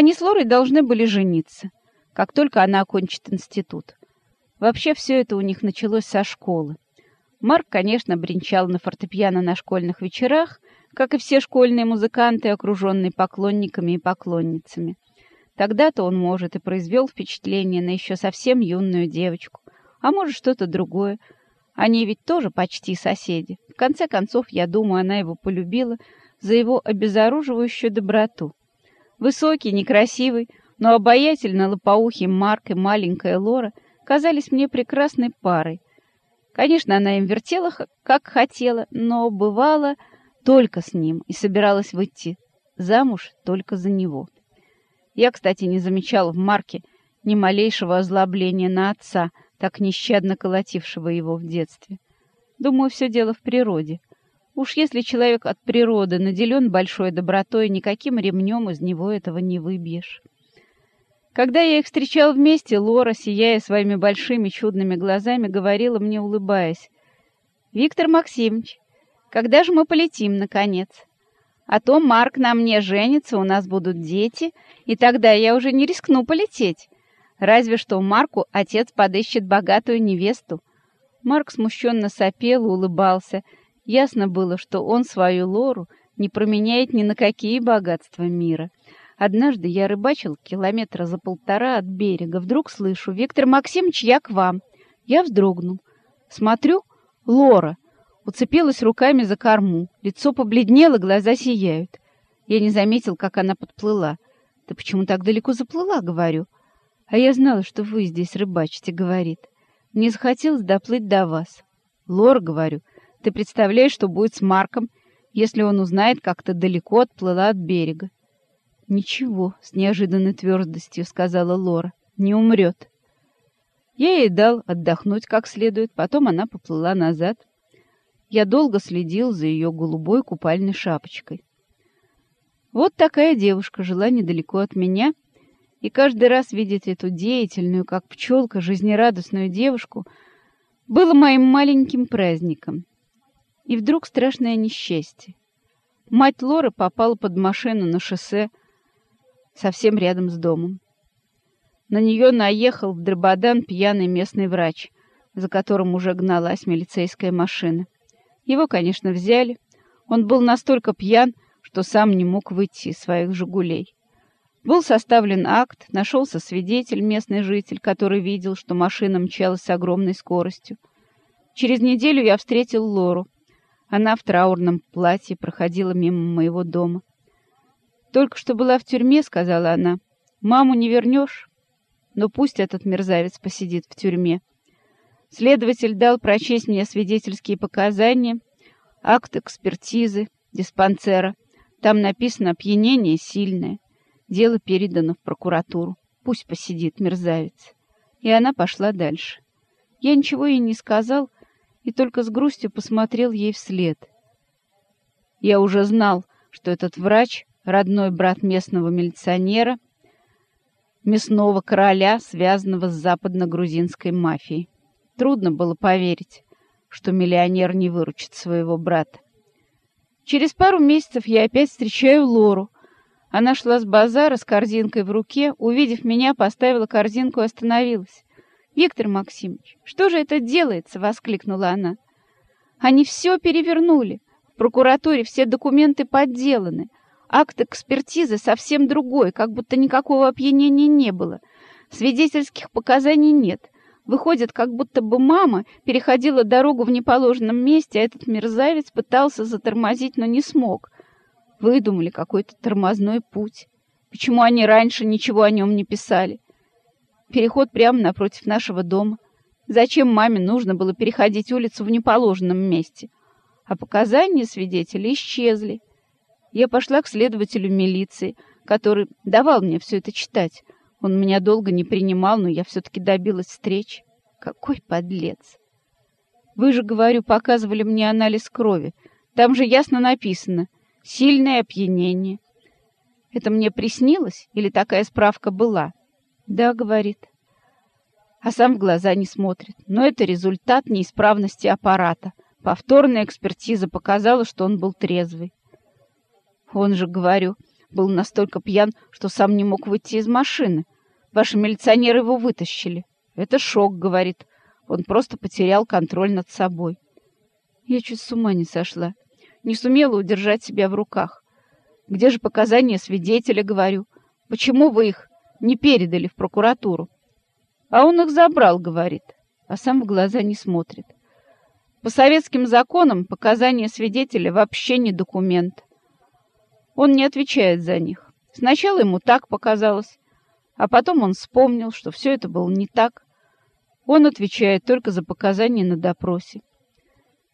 Они с Лорой должны были жениться, как только она окончит институт. Вообще все это у них началось со школы. Марк, конечно, бренчал на фортепиано на школьных вечерах, как и все школьные музыканты, окруженные поклонниками и поклонницами. Тогда-то он, может, и произвел впечатление на еще совсем юную девочку, а может, что-то другое. Они ведь тоже почти соседи. В конце концов, я думаю, она его полюбила за его обезоруживающую доброту. Высокий, некрасивый, но обаятельно лопоухий Марк и маленькая Лора казались мне прекрасной парой. Конечно, она им вертела, как хотела, но бывало только с ним и собиралась выйти замуж только за него. Я, кстати, не замечал в Марке ни малейшего озлобления на отца, так нещадно колотившего его в детстве. Думаю, все дело в природе. Уж если человек от природы наделен большой добротой, никаким ремнем из него этого не выбьешь. Когда я их встречал вместе, Лора, сияя своими большими чудными глазами, говорила мне, улыбаясь, «Виктор Максимович, когда же мы полетим, наконец? А то Марк на мне женится, у нас будут дети, и тогда я уже не рискну полететь. Разве что Марку отец подыщет богатую невесту». Марк смущенно сопел и улыбался. Ясно было, что он свою Лору не променяет ни на какие богатства мира. Однажды я рыбачил километра за полтора от берега. Вдруг слышу, «Виктор Максимович, я к вам». Я вздрогнул. Смотрю, Лора уцепилась руками за корму. Лицо побледнело, глаза сияют. Я не заметил, как она подплыла. «Ты почему так далеко заплыла?» — говорю. «А я знала, что вы здесь рыбачите», — говорит. «Мне захотелось доплыть до вас». «Лора», — говорю, — «ты представляешь, что будет с Марком, если он узнает, как ты далеко отплыла от берега?» «Ничего», — с неожиданной твердостью сказала Лора, — «не умрет». Я ей дал отдохнуть как следует, потом она поплыла назад. Я долго следил за ее голубой купальной шапочкой. Вот такая девушка жила недалеко от меня, и каждый раз видеть эту деятельную, как пчелка, жизнерадостную девушку было моим маленьким праздником. И вдруг страшное несчастье. Мать Лоры попала под машину на шоссе, совсем рядом с домом. На нее наехал в Драбадан пьяный местный врач, за которым уже гналась милицейская машина. Его, конечно, взяли. Он был настолько пьян, что сам не мог выйти из своих «Жигулей». Был составлен акт, нашелся свидетель, местный житель, который видел, что машина мчалась с огромной скоростью. Через неделю я встретил Лору. Она в траурном платье проходила мимо моего дома. «Только что была в тюрьме», — сказала она. «Маму не вернешь, но пусть этот мерзавец посидит в тюрьме». Следователь дал прочесть мне свидетельские показания, акт экспертизы, диспансера. Там написано «опьянение сильное». Дело передано в прокуратуру. Пусть посидит мерзавец. И она пошла дальше. Я ничего ей не сказал и только с грустью посмотрел ей вслед. Я уже знал, что этот врач родной брат местного милиционера, мясного короля, связанного с западно-грузинской мафией. Трудно было поверить, что миллионер не выручит своего брата. Через пару месяцев я опять встречаю Лору. Она шла с базара с корзинкой в руке, увидев меня, поставила корзинку и остановилась. «Виктор Максимович, что же это делается?» — воскликнула она. «Они все перевернули. В прокуратуре все документы подделаны. Акт экспертизы совсем другой, как будто никакого опьянения не было. Свидетельских показаний нет. Выходит, как будто бы мама переходила дорогу в неположенном месте, а этот мерзавец пытался затормозить, но не смог. Выдумали какой-то тормозной путь. Почему они раньше ничего о нем не писали? Переход прямо напротив нашего дома. Зачем маме нужно было переходить улицу в неположенном месте? А показания свидетелей исчезли. Я пошла к следователю милиции, который давал мне все это читать. Он меня долго не принимал, но я все-таки добилась встреч. Какой подлец! Вы же, говорю, показывали мне анализ крови. Там же ясно написано «сильное опьянение». Это мне приснилось или такая справка была? Да, говорит. А сам в глаза не смотрит. Но это результат неисправности аппарата. Повторная экспертиза показала, что он был трезвый. Он же, говорю, был настолько пьян, что сам не мог выйти из машины. Ваши милиционеры его вытащили. Это шок, говорит. Он просто потерял контроль над собой. Я чуть с ума не сошла. Не сумела удержать себя в руках. Где же показания свидетеля, говорю? Почему вы их не передали в прокуратуру? А он их забрал, говорит, а сам в глаза не смотрит. По советским законам показания свидетеля вообще не документ. Он не отвечает за них. Сначала ему так показалось, а потом он вспомнил, что все это было не так. Он отвечает только за показания на допросе.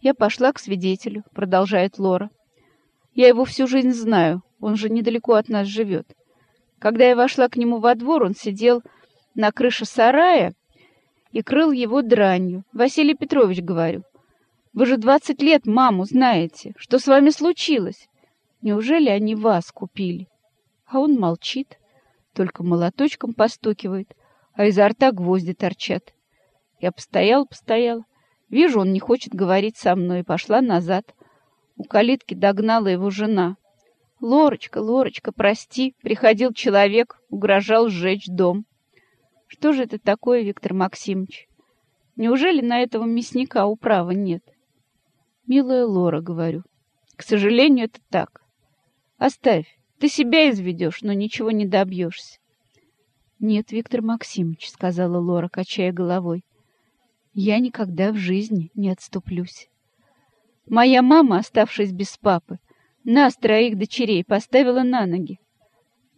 «Я пошла к свидетелю», — продолжает Лора. «Я его всю жизнь знаю, он же недалеко от нас живет. Когда я вошла к нему во двор, он сидел на крыше сарая и крыл его дранью. Василий Петрович, говорю, вы же двадцать лет маму знаете. Что с вами случилось? Неужели они вас купили? А он молчит, только молоточком постукивает, а изо рта гвозди торчат. Я постоял, постоял. Вижу, он не хочет говорить со мной, и пошла назад. У калитки догнала его жена. «Лорочка, Лорочка, прости, приходил человек, угрожал сжечь дом». Что же это такое, Виктор Максимович? Неужели на этого мясника управа нет? Милая Лора, говорю, к сожалению, это так. Оставь, ты себя изведешь, но ничего не добьешься. Нет, Виктор Максимович, сказала Лора, качая головой, я никогда в жизни не отступлюсь. Моя мама, оставшись без папы, нас, троих дочерей, поставила на ноги.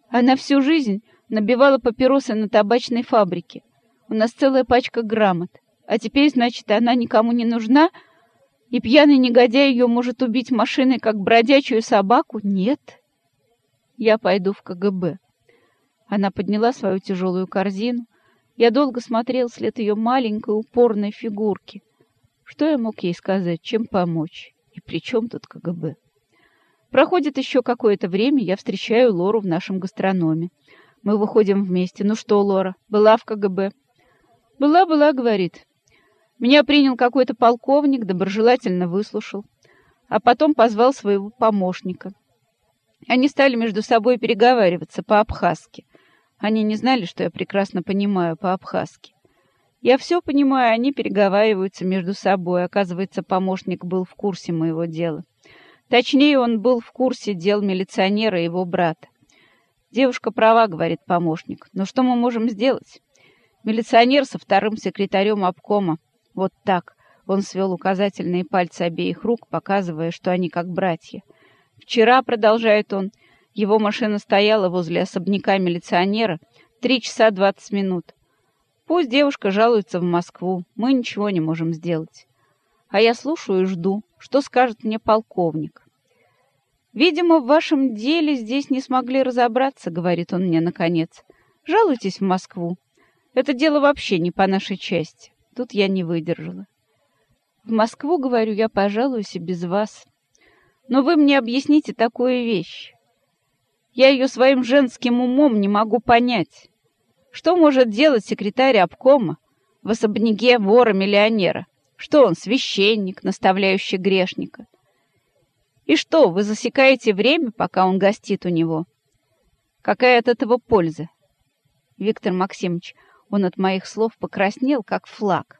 Она всю жизнь набивала папиросы на табачной фабрике. У нас целая пачка грамот. А теперь, значит, она никому не нужна, и пьяный негодяй ее может убить машиной, как бродячую собаку? Нет. Я пойду в КГБ. Она подняла свою тяжелую корзину. Я долго смотрел след ее маленькой упорной фигурки. Что я мог ей сказать, чем помочь? И при чем тут КГБ? Проходит еще какое-то время, я встречаю Лору в нашем гастрономе. Мы выходим вместе. Ну что, Лора, была в КГБ? Была-была, говорит. Меня принял какой-то полковник, доброжелательно выслушал. А потом позвал своего помощника. Они стали между собой переговариваться по-абхазски. Они не знали, что я прекрасно понимаю по-абхазски. Я все понимаю, они переговариваются между собой. Оказывается, помощник был в курсе моего дела. Точнее, он был в курсе дел милиционера и его брата. «Девушка права», — говорит помощник. «Но что мы можем сделать?» Милиционер со вторым секретарем обкома. Вот так. Он свел указательные пальцы обеих рук, показывая, что они как братья. «Вчера», — продолжает он, — «его машина стояла возле особняка милиционера три часа двадцать минут. Пусть девушка жалуется в Москву, мы ничего не можем сделать. А я слушаю и жду, что скажет мне полковник? «Видимо, в вашем деле здесь не смогли разобраться», — говорит он мне наконец. «Жалуйтесь в Москву. Это дело вообще не по нашей части. Тут я не выдержала. В Москву, говорю, я пожалуюсь без вас. Но вы мне объясните такую вещь. Я ее своим женским умом не могу понять. Что может делать секретарь обкома в особняке вора-миллионера? Что он, священник, наставляющий грешника? И что, вы засекаете время, пока он гостит у него? Какая от этого польза? Виктор Максимович, он от моих слов покраснел, как флаг.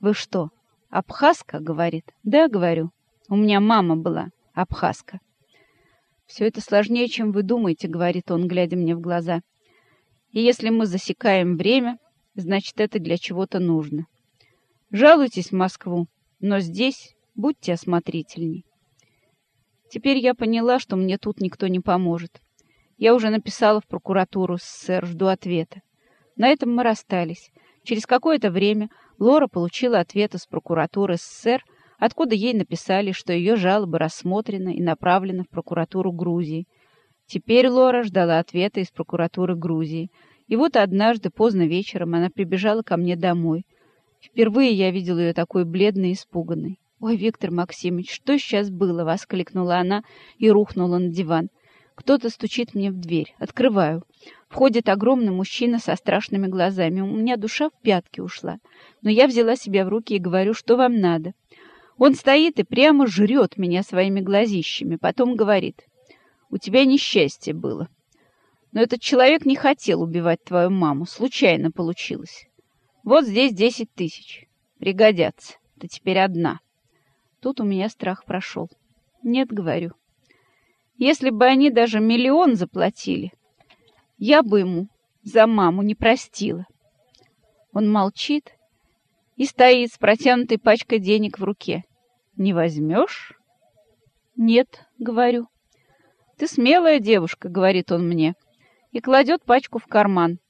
Вы что, абхазка, говорит? Да, говорю. У меня мама была абхазка. Все это сложнее, чем вы думаете, говорит он, глядя мне в глаза. И если мы засекаем время, значит, это для чего-то нужно. Жалуйтесь в Москву, но здесь будьте осмотрительней. Теперь я поняла, что мне тут никто не поможет. Я уже написала в прокуратуру СССР, жду ответа. На этом мы расстались. Через какое-то время Лора получила ответ из прокуратуры СССР, откуда ей написали, что ее жалоба рассмотрена и направлена в прокуратуру Грузии. Теперь Лора ждала ответа из прокуратуры Грузии. И вот однажды, поздно вечером, она прибежала ко мне домой — Впервые я видела ее такой бледной и испуганной. «Ой, Виктор Максимович, что сейчас было?» — воскликнула она и рухнула на диван. Кто-то стучит мне в дверь. Открываю. Входит огромный мужчина со страшными глазами. У меня душа в пятки ушла. Но я взяла себя в руки и говорю, что вам надо. Он стоит и прямо жрет меня своими глазищами. Потом говорит. У тебя несчастье было. Но этот человек не хотел убивать твою маму. Случайно получилось. Вот здесь десять тысяч. Пригодятся. Ты теперь одна. Тут у меня страх прошел. Нет, говорю. Если бы они даже миллион заплатили, я бы ему за маму не простила. Он молчит и стоит с протянутой пачкой денег в руке. Не возьмешь? Нет, говорю. Ты смелая девушка, говорит он мне, и кладет пачку в карман.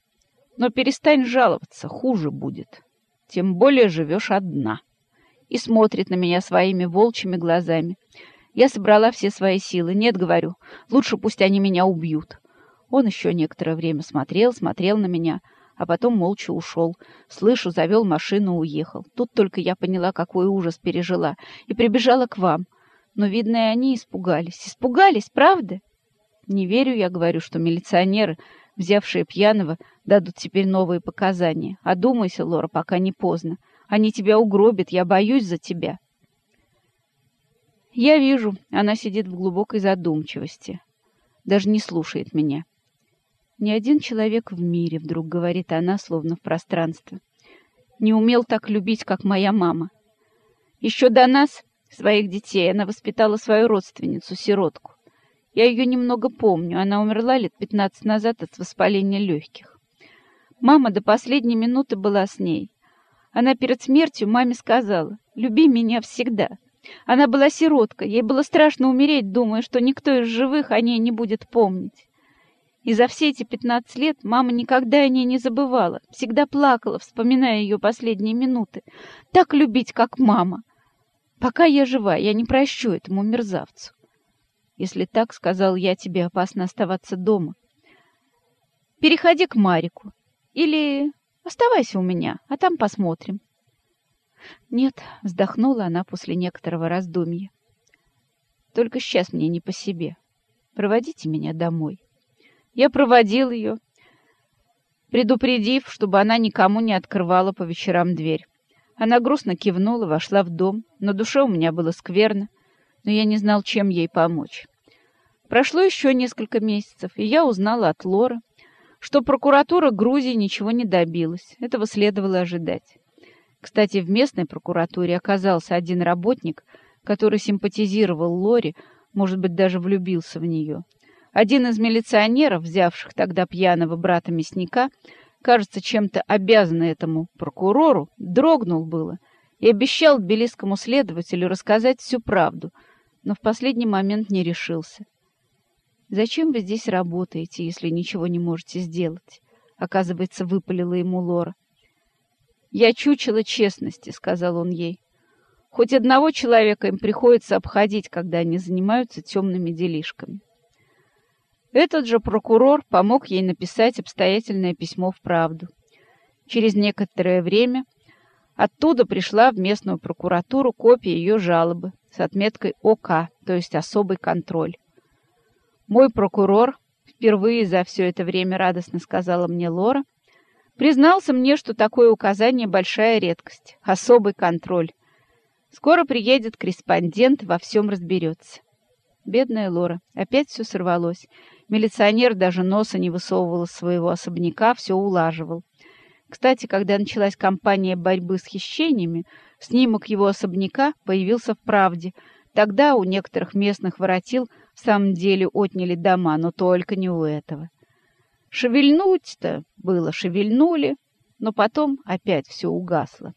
Но перестань жаловаться, хуже будет. Тем более живешь одна. И смотрит на меня своими волчьими глазами. Я собрала все свои силы. Нет, говорю, лучше пусть они меня убьют. Он еще некоторое время смотрел, смотрел на меня, а потом молча ушел. Слышу, завел машину, уехал. Тут только я поняла, какой ужас пережила, и прибежала к вам. Но, видно, и они испугались. Испугались, правда? Не верю, я говорю, что милиционеры, взявшие пьяного, дадут теперь новые показания. Одумайся, Лора, пока не поздно. Они тебя угробят, я боюсь за тебя. Я вижу, она сидит в глубокой задумчивости. Даже не слушает меня. Ни один человек в мире, вдруг говорит она, словно в пространство, не умел так любить, как моя мама. Еще до нас, своих детей, она воспитала свою родственницу, сиротку. Я ее немного помню, она умерла лет пятнадцать назад от воспаления легких. Мама до последней минуты была с ней. Она перед смертью маме сказала, «Люби меня всегда». Она была сироткой, ей было страшно умереть, думая, что никто из живых о ней не будет помнить. И за все эти пятнадцать лет мама никогда о ней не забывала, всегда плакала, вспоминая ее последние минуты. Так любить, как мама. Пока я жива, я не прощу этому мерзавцу. Если так, сказал я, тебе опасно оставаться дома. Переходи к Марику. Или оставайся у меня, а там посмотрим. Нет, вздохнула она после некоторого раздумья. Только сейчас мне не по себе. Проводите меня домой. Я проводил ее, предупредив, чтобы она никому не открывала по вечерам дверь. Она грустно кивнула, вошла в дом. На душе у меня было скверно, но я не знал, чем ей помочь. Прошло еще несколько месяцев, и я узнала от Лора, что прокуратура Грузии ничего не добилась. Этого следовало ожидать. Кстати, в местной прокуратуре оказался один работник, который симпатизировал Лоре, может быть, даже влюбился в нее. Один из милиционеров, взявших тогда пьяного брата мясника, кажется, чем-то обязанный этому прокурору, дрогнул было и обещал тбилисскому следователю рассказать всю правду, но в последний момент не решился. «Зачем вы здесь работаете, если ничего не можете сделать?» — оказывается, выпалила ему Лора. «Я чучело честности», — сказал он ей. «Хоть одного человека им приходится обходить, когда они занимаются темными делишками». Этот же прокурор помог ей написать обстоятельное письмо в правду. Через некоторое время оттуда пришла в местную прокуратуру копия ее жалобы с отметкой ОК, то есть особый контроль. Мой прокурор, впервые за все это время радостно сказала мне Лора, признался мне, что такое указание большая редкость, особый контроль. Скоро приедет корреспондент, во всем разберется. Бедная Лора, опять все сорвалось. Милиционер даже носа не высовывал из своего особняка, все улаживал. Кстати, когда началась кампания борьбы с хищениями, снимок его особняка появился в «Правде». Тогда у некоторых местных воротил в самом деле отняли дома, но только не у этого. Шевельнуть-то было, шевельнули, но потом опять все угасло.